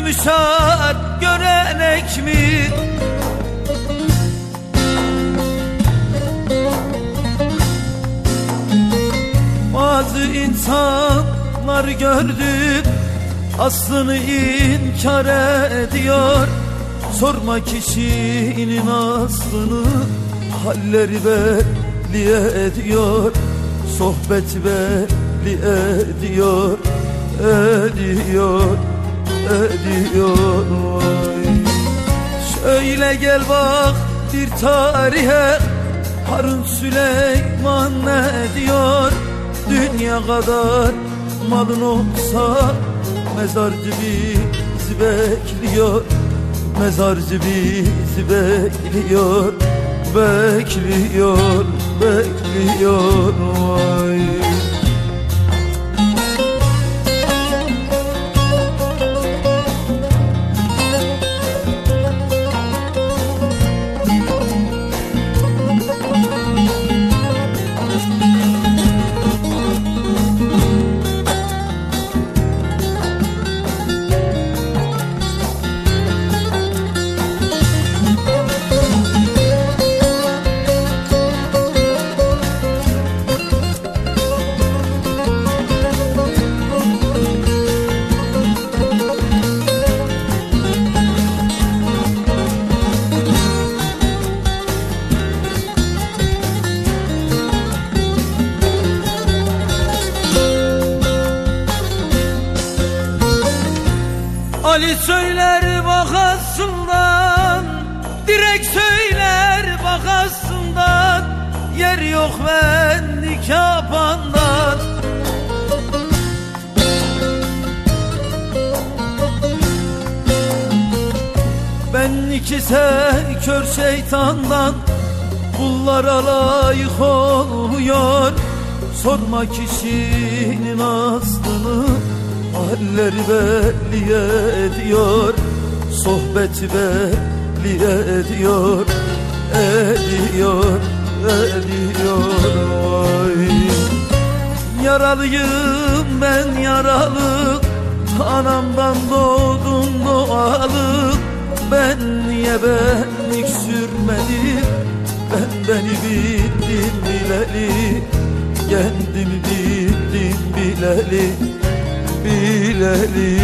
müsaat görenek mi? Bazı insanlar gördüm Aslını inkar ediyor. Sorma kişinin aslını Halleri belli ediyor. Sohbet belli ediyor Ediyor Ediyor Vay. Şöyle gel bak bir tarihe Harun Süleyman ne diyor Dünya kadar malın olsa Mezarcı bizi bekliyor Mezarcı bizi bekliyor Bekliyor, bekliyor Vay. Ali söyler bakasından Direkt söyler bakasından. Yer yok benlik yapandan Benlik ise kör şeytandan Kullara layık oluyor. Sorma kişinin aslını Halleri belli ediyor Sohbeti belli ediyor Ediyor, ediyor Vay. Yaralıyım ben yaralı Anamdan doğdum doğalı. Ben niye benlik sürmedim Ben beni bildim bileli. Kendimi bildim bileli bileli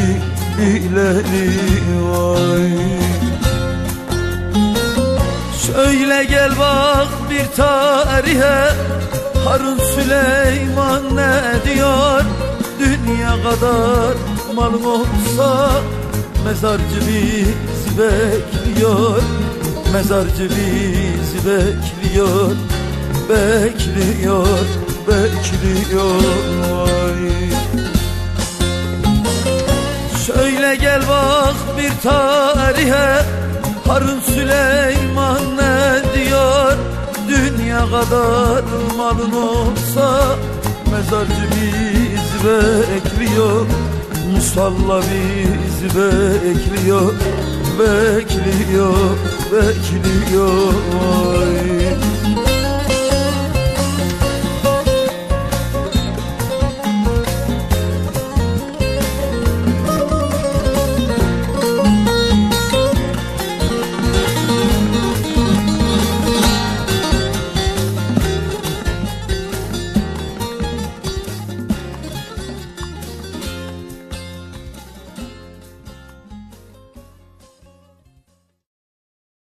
bileli vay. Şöyle gel bak bir tarihe Harun Süleyman ne diyor? Dünya kadar malım olsa Mezarcı bizi bekliyor. Mezarcı bizi bekliyor Bekliyor, bekliyor vay. Şöyle gel bak bir tarihe. Harun Süleyman ne diyor? Dünya kadar malın olsa Mezarcı bizi bekliyor. Musalla bizi bekliyor Bekliyor, bekliyor.